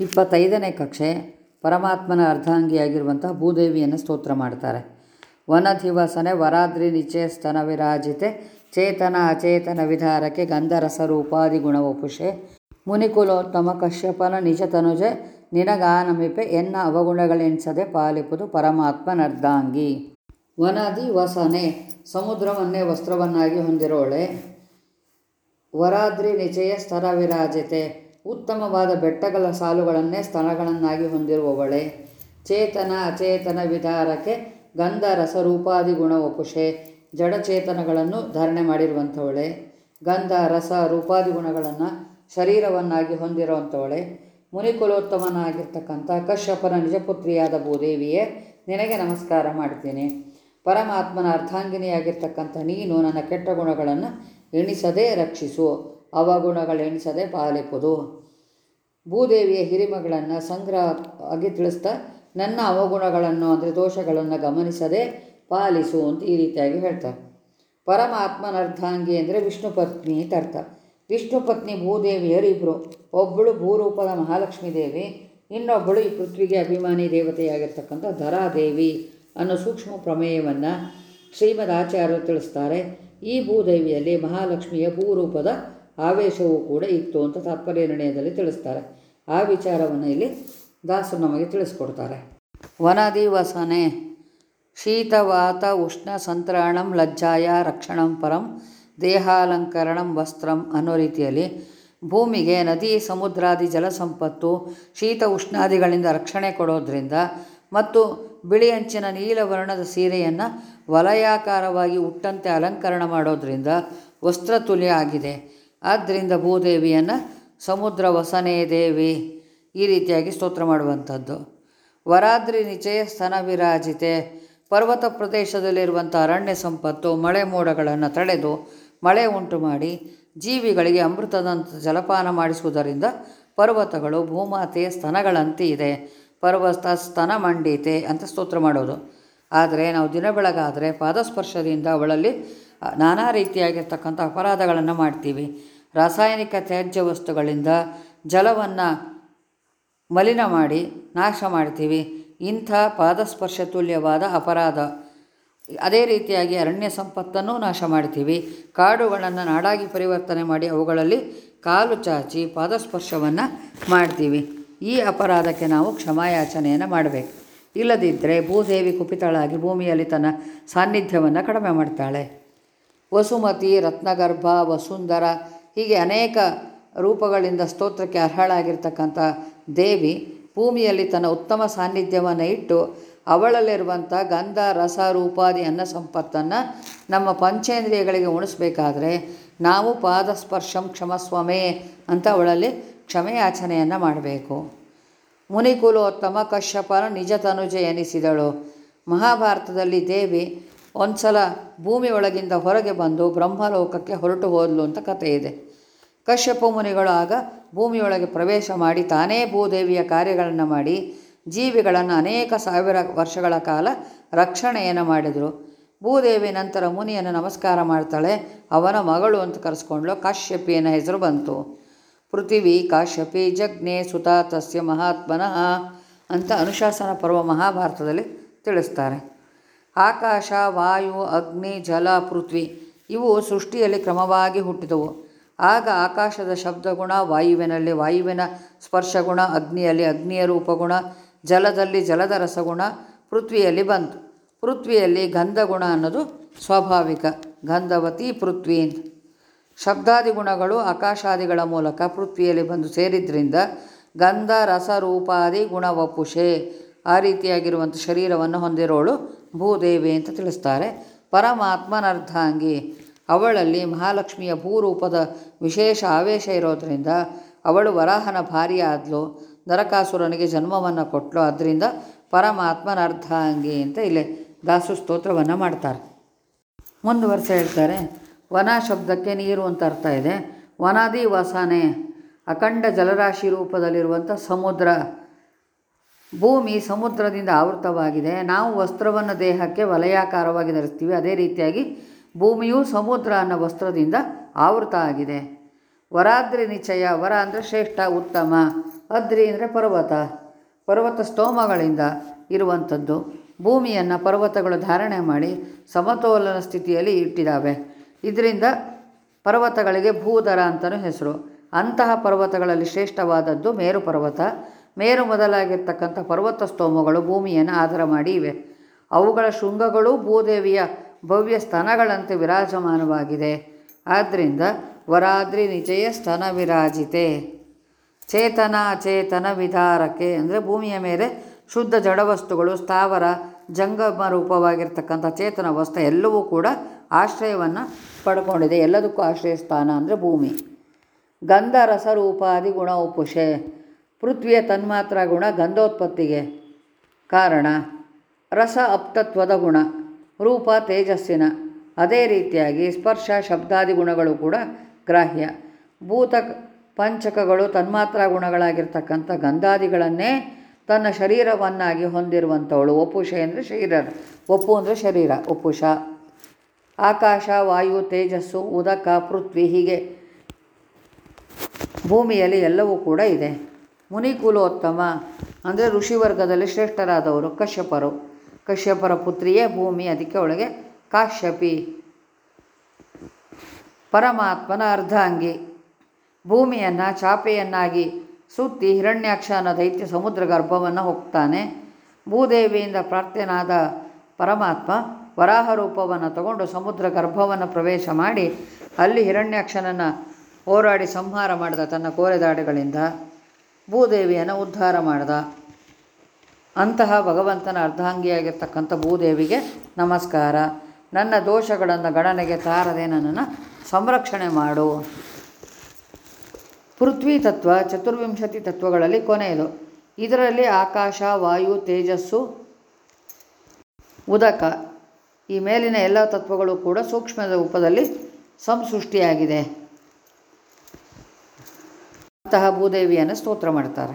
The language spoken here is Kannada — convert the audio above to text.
ಇಪ್ಪತ್ತೈದನೇ ಕಕ್ಷೆ ಪರಮಾತ್ಮನ ಅರ್ಧಾಂಗಿಯಾಗಿರುವಂತಹ ಭೂದೇವಿಯನ್ನು ಸ್ತೋತ್ರ ಮಾಡ್ತಾರೆ. ವನಧಿವಸನೆ ವರಾದ್ರಿ ನಿಚಯ ಸ್ತನ ವಿರಾಜಿತೆ ಚೇತನ ಅಚೇತನ ವಿಧಾರಕ್ಕೆ ಗಂಧರಸ ರೂಪಾದಿ ಗುಣವಪುಷೆ ಮುನಿಕುಲೋತ್ತಮ ಕಶ್ಯಪನ ನಿಜ ತನುಜೆ ನಿನಗಾನಮಿಪೆ ಎನ್ನ ಅವಗುಣಗಳೆನಿಸದೆ ಪಾಲಿಪುದು ಪರಮಾತ್ಮನರ್ಧಾಂಗಿ ವನದಿ ವಸನೆ ಸಮುದ್ರವನ್ನೇ ವಸ್ತ್ರವನ್ನಾಗಿ ಹೊಂದಿರೋಳೆ. ವರಾದ್ರಿ ನಿಚೆಯ ಸ್ತನ ವಿರಾಜಿತೆ ಉತ್ತಮವಾದ ಬೆಟ್ಟಗಳ ಸಾಲುಗಳನ್ನೇ ಸ್ಥಳಗಳನ್ನಾಗಿ ಹೊಂದಿರುವವಳೆ. ಚೇತನ, ಅಚೇತನ ವಿಧಾರಕ್ಕೆ ಗಂಧ, ರಸರೂಪಾದಿ ಗುಣವಪುಷೆ ಜಡಚೇತನಗಳನ್ನು ಧಾರಣೆ ಮಾಡಿರುವಂಥವಳೆ. ಗಂಧ, ರಸ, ರೂಪಾದಿ ಗುಣಗಳನ್ನು ಶರೀರವನ್ನಾಗಿ ಹೊಂದಿರುವಂಥವಳೆ. ಮುನಿಕುಲೋತ್ತಮನಾಗಿರ್ತಕ್ಕಂಥ ಕಶ್ಯಪನ ನಿಜಪುತ್ರಿಯಾದ ಭೂದೇವಿಯೇ, ನಿನಗೆ ನಮಸ್ಕಾರ ಮಾಡ್ತೀನಿ. ಪರಮಾತ್ಮನ ಅರ್ಥಾಂಗಿನಿಯಾಗಿರ್ತಕ್ಕಂಥ ನೀನು ನನ್ನ ಕೆಟ್ಟ ಗುಣಗಳನ್ನು ಎಣಿಸದೇ ರಕ್ಷಿಸು ಅವಗುಣಗಳೆಣಿಸದೆ ಪಾಲಿಪುದು. ಭೂದೇವಿಯ ಹಿರಿಮಗಳನ್ನು ಸಂಗ್ರಹ ಆಗಿ ತಿಳಿಸ್ತಾ, ನನ್ನ ಅವಗುಣಗಳನ್ನು ಅಂದರೆ ದೋಷಗಳನ್ನು ಗಮನಿಸದೆ ಪಾಲಿಸು ಅಂತ ಈ ರೀತಿಯಾಗಿ ಹೇಳ್ತಾರೆ. ಪರಮಾತ್ಮನ ಅರ್ಧಾಂಗಿ ಅಂದರೆ ವಿಷ್ಣು ಪತ್ನಿ ಅಂತ ಅರ್ಥ. ವಿಷ್ಣು ಪತ್ನಿ ಭೂದೇವಿಯರಿಬ್ಬರು ಒಬ್ಬಳು ಭೂರೂಪದ ಮಹಾಲಕ್ಷ್ಮೀ ದೇವಿ ಇನ್ನೊಬ್ಬಳು ಈ ಪೃಥ್ವಿಗೆ ಅಭಿಮಾನಿ ದೇವತೆಯಾಗಿರ್ತಕ್ಕಂಥ ಧರಾದೇವಿ ಅನ್ನೋ ಸೂಕ್ಷ್ಮ ಪ್ರಮೇಯವನ್ನು ಶ್ರೀಮದ್ ಆಚಾರ್ಯರು ತಿಳಿಸ್ತಾರೆ. ಈ ಭೂದೈವಿಯಲ್ಲಿ ಮಹಾಲಕ್ಷ್ಮಿಯ ಭೂರೂಪದ ಆವೇಶವೂ ಕೂಡ ಇತ್ತು ಅಂತ ತಾತ್ಪರ್ಯ ನಿರ್ಣಯದಲ್ಲಿ ತಿಳಿಸ್ತಾರೆ. ಆ ವಿಚಾರವನ್ನು ಇಲ್ಲಿ ದಾಸರು ನಮಗೆ ತಿಳಿಸ್ಕೊಡ್ತಾರೆ. ವನದಿ ವಸನೆ ಶೀತವಾತ ಉಷ್ಣ ಸಂತ್ರಾಣಂ ಲಜ್ಜಾಯ ರಕ್ಷಣಂ ಪರಂ, ದೇಹಾಲಂಕರಣಂ ವಸ್ತ್ರಂ ಅನ್ನೋ ರೀತಿಯಲ್ಲಿ ಭೂಮಿಗೆ ನದಿ, ಸಮುದ್ರಾದಿ ಜಲಸಂಪತ್ತು, ಶೀತ ಉಷ್ಣಾದಿಗಳಿಂದ ರಕ್ಷಣೆ ಕೊಡೋದ್ರಿಂದ ಮತ್ತು ಬಿಳಿ ಅಂಚಿನ ನೀಲವರ್ಣದ ಸೀರೆಯನ್ನು ವಲಯಾಕಾರವಾಗಿ ಉಟ್ಟಂತೆ ಅಲಂಕರಣ ಮಾಡೋದರಿಂದ ವಸ್ತ್ರತುಲ್ಯ ಆಗಿದೆ. ಆದ್ದರಿಂದ ಭೂದೇವಿಯನ್ನು ಸಮುದ್ರ ವಸನೇ ದೇವಿ ಈ ರೀತಿಯಾಗಿ ಸ್ತೋತ್ರ ಮಾಡುವಂಥದ್ದು. ವರಾದ್ರಿ ನಿಚಯ ಸ್ತನ ವಿರಾಜಿತೆ. ಪರ್ವತ ಪ್ರದೇಶದಲ್ಲಿರುವಂಥ ಅರಣ್ಯ ಸಂಪತ್ತು, ಮಳೆ ಮೋಡಗಳನ್ನು ತಡೆದು ಮಳೆ ಉಂಟು ಮಾಡಿ ಜೀವಿಗಳಿಗೆ ಅಮೃತದಂತ ಜಲಪಾನ ಮಾಡಿಸುವುದರಿಂದ ಪರ್ವತಗಳು ಭೂಮಾತೆಯ ಸ್ತನಗಳಂತೆ ಇದೆ. ಪರ್ವತ ಸ್ತನ ಮಂಡಿತೆ ಅಂತ ಸ್ತೋತ್ರ ಮಾಡೋದು. ಆದರೆ ನಾವು ದಿನ ಬೆಳಗಾದರೆ ಪಾದಸ್ಪರ್ಶದಿಂದ ಅವಳಲ್ಲಿ ನಾನಾ ರೀತಿಯಾಗಿರ್ತಕ್ಕಂಥ ಅಪರಾಧಗಳನ್ನು ಮಾಡ್ತೀವಿ. ರಾಸಾಯನಿಕ ತ್ಯಾಜ್ಯ ವಸ್ತುಗಳಿಂದ ಜಲವನ್ನು ಮಲಿನ ಮಾಡಿ ನಾಶ ಮಾಡ್ತೀವಿ. ಇಂಥ ಪಾದಸ್ಪರ್ಶ ತುಲ್ಯವಾದ ಅಪರಾಧ. ಅದೇ ರೀತಿಯಾಗಿ ಅರಣ್ಯ ಸಂಪತ್ತನ್ನು ನಾಶ ಮಾಡ್ತೀವಿ. ಕಾಡುಗಳನ್ನು ನಾಡಾಗಿ ಪರಿವರ್ತನೆ ಮಾಡಿ ಅವುಗಳಲ್ಲಿ ಕಾಲು ಚಾಚಿ ಪಾದಸ್ಪರ್ಶವನ್ನು ಮಾಡ್ತೀವಿ. ಈ ಅಪರಾಧಕ್ಕೆ ನಾವು ಕ್ಷಮಾಯಾಚನೆಯನ್ನು ಮಾಡಬೇಕು. ಇಲ್ಲದಿದ್ದರೆ ಭೂದೇವಿ ಕುಪಿತಳಾಗಿ ಭೂಮಿಯಲ್ಲಿ ತನ್ನ ಸಾನ್ನಿಧ್ಯವನ್ನು ಕಡಿಮೆ ಮಾಡ್ತಾಳೆ. ವಸುಮತಿ, ರತ್ನಗರ್ಭ, ವಸುಂಧರ ಹೀಗೆ ಅನೇಕ ರೂಪಗಳಿಂದ ಸ್ತೋತ್ರಕ್ಕೆ ಅರ್ಹಳಾಗಿರ್ತಕ್ಕಂಥ ದೇವಿ ಭೂಮಿಯಲ್ಲಿ ತನ್ನ ಉತ್ತಮ ಸಾನ್ನಿಧ್ಯವನ್ನು ಇಟ್ಟು ಅವಳಲ್ಲಿರುವಂಥ ಗಂಧ, ರಸ, ರೂಪಾದಿ, ಅನ್ನ ಸಂಪತ್ತನ್ನು ನಮ್ಮ ಪಂಚೇಂದ್ರಿಯಗಳಿಗೆ ಉಣಿಸ್ಬೇಕಾದ್ರೆ ನಾವು ಪಾದಸ್ಪರ್ಶಂ ಕ್ಷಮಸ್ವಮೇ ಅಂತ ಅವಳಲ್ಲಿ ಕ್ಷಮೆಯಾಚನೆಯನ್ನು ಮಾಡಬೇಕು. ಮುನಿಕುಲೋತ್ತಮ ಕಶ್ಯಪನ ನಿಜ ತನುಜೆ ಎನಿಸಿದಳು. ಮಹಾಭಾರತದಲ್ಲಿ ದೇವಿ ಒಂದ್ಸಲ ಭೂಮಿ ಹೊರಗೆ ಬಂದು ಬ್ರಹ್ಮಲೋಕಕ್ಕೆ ಹೊರಟು ಹೋದಲು ಅಂತ ಕಥೆ ಇದೆ. ಕಶ್ಯಪ ಮುನಿಗಳು ಆಗ ಭೂಮಿಯೊಳಗೆ ಪ್ರವೇಶ ಮಾಡಿ ತಾನೇ ಭೂದೇವಿಯ ಕಾರ್ಯಗಳನ್ನು ಮಾಡಿ ಜೀವಿಗಳನ್ನು ಅನೇಕ ಸಾವಿರ ವರ್ಷಗಳ ಕಾಲ ರಕ್ಷಣೆಯನ್ನು ಮಾಡಿದರು. ಭೂದೇವಿ ನಂತರ ಮುನಿಯನ್ನು ನಮಸ್ಕಾರ ಮಾಡ್ತಾಳೆ, ಅವನ ಮಗಳು ಅಂತ ಕರೆಸ್ಕೊಂಡ್ಲು ಕಾಶ್ಯಪಿಯನ ಹೆಸರು ಬಂತು. ಪೃಥಿವಿ ಕಾಶ್ಯಪಿ ಜಗ್ನೆ ಸುತ ತಸ್ಯ ಮಹಾತ್ಮನಃ ಅಂತ ಅನುಶಾಸನ ಪರ್ವ ಮಹಾಭಾರತದಲ್ಲಿ ತಿಳಿಸ್ತಾರೆ. ಆಕಾಶ, ವಾಯು, ಅಗ್ನಿ, ಜಲ, ಪೃಥ್ವಿ ಇವು ಸೃಷ್ಟಿಯಲ್ಲಿ ಕ್ರಮವಾಗಿ ಹುಟ್ಟಿದವು. ಆಗ ಆಕಾಶದ ಶಬ್ದಗುಣ, ವಾಯುವಿನಲ್ಲಿ ವಾಯುವಿನ ಸ್ಪರ್ಶಗುಣ, ಅಗ್ನಿಯಲ್ಲಿ ಅಗ್ನಿಯ ರೂಪಗುಣ, ಜಲದಲ್ಲಿ ಜಲದ ರಸಗುಣ, ಪೃಥ್ವಿಯಲ್ಲಿ ಬಂತು. ಪೃಥ್ವಿಯಲ್ಲಿ ಗಂಧಗುಣ ಅನ್ನೋದು ಸ್ವಾಭಾವಿಕ. ಗಂಧವತಿ ಪೃಥ್ವಿ ಶಬ್ದಾದಿ ಗುಣಗಳು ಆಕಾಶಾದಿಗಳ ಮೂಲಕ ಪೃಥ್ವಿಯಲ್ಲಿ ಬಂದು ಸೇರಿದ್ರಿಂದ ಗಂಧ, ರಸ ರೂಪಾದಿ ಗುಣವಪುಷೆ ಆ ರೀತಿಯಾಗಿರುವಂಥ ಶರೀರವನ್ನು ಹೊಂದಿರೋಳು ಭೂದೇವಿ ಅಂತ ತಿಳಿಸ್ತಾರೆ. ಪರಮಾತ್ಮನರ್ಧಾಂಗಿ. ಅವಳಲ್ಲಿ ಮಹಾಲಕ್ಷ್ಮಿಯ ಭೂರೂಪದ ವಿಶೇಷ ಆವೇಶ ಇರೋದರಿಂದ ಅವಳು ವರಾಹನ ಭಾರ್ಯ ಆದ್ಲು ನರಕಾಸುರನಿಗೆ ಜನ್ಮವನ್ನು ಕೊಟ್ಟಳು ಅದರಿಂದ ಪರಮಾತ್ಮನರ್ಧಾಂಗಿ ಅಂತ ಇಲ್ಲಿ ದಾಸು ಸ್ತೋತ್ರವನ್ನು ಮಾಡ್ತಾರೆ. ಮುಂದುವರೆಸ ಹೇಳ್ತಾರೆ ವನ ಶಬ್ದಕ್ಕೆ ನೀರು ಅಂತ ಅರ್ಥ ಇದೆ. ವನಾದಿ ವಸನೆ, ಅಖಂಡ ಜಲರಾಶಿ ರೂಪದಲ್ಲಿರುವಂಥ ಸಮುದ್ರ. ಭೂಮಿ ಸಮುದ್ರದಿಂದ ಆವೃತವಾಗಿದೆ. ನಾವು ವಸ್ತ್ರವನ್ನು ದೇಹಕ್ಕೆ ವಲಯಾಕಾರವಾಗಿ ಧರಿಸ್ತೀವಿ. ಅದೇ ರೀತಿಯಾಗಿ ಭೂಮಿಯು ಸಮುದ್ರ ಅನ್ನೋ ವಸ್ತ್ರದಿಂದ ಆವೃತ ಆಗಿದೆ. ವರಾದ್ರಿ ನಿಚಯ, ವರ ಅಂದರೆ ಶ್ರೇಷ್ಠ, ಉತ್ತಮ, ಅದ್ರಿ ಅಂದರೆ ಪರ್ವತ ಪರ್ವತ ಸ್ತೋಮಗಳಿಂದ ಇರುವಂಥದ್ದು. ಭೂಮಿಯನ್ನು ಪರ್ವತಗಳು ಧಾರಣೆ ಮಾಡಿ ಸಮತೋಲನ ಸ್ಥಿತಿಯಲ್ಲಿ ಇಟ್ಟಿದ್ದಾವೆ. ಇದರಿಂದ ಪರ್ವತಗಳಿಗೆ ಭೂದರ ಅಂತಲೂ ಹೆಸರು. ಅಂತಹ ಪರ್ವತಗಳಲ್ಲಿ ಶ್ರೇಷ್ಠವಾದದ್ದು ಮೇರು ಪರ್ವತ. ಮೇರು ಮೊದಲಾಗಿರ್ತಕ್ಕಂಥ ಪರ್ವತ ಸ್ತೋಮಗಳು ಭೂಮಿಯನ್ನು ಆಧಾರ ಮಾಡಿ ಇವೆ. ಅವುಗಳ ಶೃಂಗಗಳು ಭೂದೇವಿಯ ಭವ್ಯ ಸ್ತನಗಳಂತೆ ವಿರಾಜಮಾನವಾಗಿದೆ. ಆದ್ದರಿಂದ ವರಾದ್ರಿ ನಿಜಯ ಸ್ತನ ವಿರಾಜಿತೆ. ಚೇತನ ಅಚೇತನ ವಿಧಾರಕ್ಕೆ ಅಂದರೆ ಭೂಮಿಯ ಮೇಲೆ ಶುದ್ಧ ಜಡವಸ್ತುಗಳು, ಸ್ಥಾವರ ಜಂಗಮ ರೂಪವಾಗಿರ್ತಕ್ಕಂಥ ಚೇತನ ವಸ್ತು ಎಲ್ಲವೂ ಕೂಡ ಆಶ್ರಯವನ್ನು ಪಡ್ಕೊಂಡಿದೆ. ಎಲ್ಲದಕ್ಕೂ ಆಶ್ರಯ ಸ್ಥಾನ ಅಂದರೆ ಭೂಮಿ. ಗಂಧ ರಸರೂಪಾದಿ ಗುಣ ಉಪುಷೆ. ಪೃಥ್ವಿಯ ತನ್ಮಾತ್ರ ಗುಣ ಗಂಧೋತ್ಪತ್ತಿಗೆ ಕಾರಣ. ರಸ ಅಪ್ತತ್ವದ ಗುಣ. ರೂಪ ತೇಜಸ್ಸಿನ. ಅದೇ ರೀತಿಯಾಗಿ ಸ್ಪರ್ಶ ಶಬ್ದಾದಿ ಗುಣಗಳು ಕೂಡ ಗ್ರಾಹ್ಯ. ಭೂತ ಪಂಚಕಗಳು ತನ್ಮಾತ್ರ ಗುಣಗಳಾಗಿರ್ತಕ್ಕಂಥ ಗಂಧಾದಿಗಳನ್ನೇ ತನ್ನ ಶರೀರವನ್ನಾಗಿ ಹೊಂದಿರುವಂಥವಳು. ಒಪುಷ ಅಂದರೆ ಶರೀರ ಒಪ್ಪು ಅಂದರೆ ಶರೀರ ಒಪ್ಪುಷ ಆಕಾಶ, ವಾಯು, ತೇಜಸ್ಸು, ಉದಕ, ಪೃಥ್ವಿ ಹೀಗೆ ಭೂಮಿಯಲ್ಲಿ ಎಲ್ಲವೂ ಕೂಡ ಇದೆ. ಮುನಿ ಕುಲೋತ್ತಮ ಅಂದರೆ ಋಷಿವರ್ಗದಲ್ಲಿ ಶ್ರೇಷ್ಠರಾದವರು ಕಶ್ಯಪರು. ಕಶ್ಯಪರ ಪುತ್ರಿಯೇ ಭೂಮಿ, ಅದಕ್ಕೆ ಒಳಗೆ ಕಾಶ್ಯಪಿ. ಪರಮಾತ್ಮನ ಅರ್ಧಾಂಗಿ. ಭೂಮಿಯನ್ನು, ಚಾಪೆಯನ್ನಾಗಿ ಸುತ್ತಿ ಹಿರಣ್ಯಾಕ್ಷ ಅನ್ನೋ ದೈತ್ಯ ಸಮುದ್ರ ಗರ್ಭವನ್ನು ಹೋಗ್ತಾನೆ. ಭೂದೇವಿಯಿಂದ ಪ್ರಾರ್ಥನಾದ ಪರಮಾತ್ಮ ವರಾಹ ರೂಪವನ್ನು ತಗೊಂಡು ಸಮುದ್ರ ಗರ್ಭವನ್ನು ಪ್ರವೇಶ ಮಾಡಿ ಅಲ್ಲಿ ಹಿರಣ್ಯಾಕ್ಷನನ್ನು ಹೋರಾಡಿ ಸಂಹಾರ ಮಾಡಿದ ತನ್ನ ಕೋರೆದಾಡಿಗಳಿಂದ ಭೂದೇವಿಯನ್ನು ಉದ್ಧಾರ ಮಾಡಿದ. ಅಂತಹ ಭಗವಂತನ ಅರ್ಧಾಂಗಿಯಾಗಿರ್ತಕ್ಕಂಥ ಭೂದೇವಿಗೆ ನಮಸ್ಕಾರ. ನನ್ನ ದೋಷಗಳನ್ನು ಗಣನೆಗೆ ತಾರದೆ ನನ್ನನ್ನು ಸಂರಕ್ಷಣೆ ಮಾಡು. ಪೃಥ್ವಿ ತತ್ವ, ಚತುರ್ವಿಂಶತಿ ತತ್ವಗಳಲ್ಲಿ ಕೊನೆಯದು ಇದರಲ್ಲಿ ಆಕಾಶ, ವಾಯು, ತೇಜಸ್ಸು, ಉದಕ ಈ ಮೇಲಿನ ಎಲ್ಲ ತತ್ವಗಳು ಕೂಡ ಸೂಕ್ಷ್ಮದ ರೂಪದಲ್ಲಿ ಸಂಸೃಷ್ಟಿಯಾಗಿದೆ ಅಂತಹ ಭೂದೇವಿಯನ್ನು ಸ್ತೋತ್ರ ಮಾಡ್ತಾರೆ.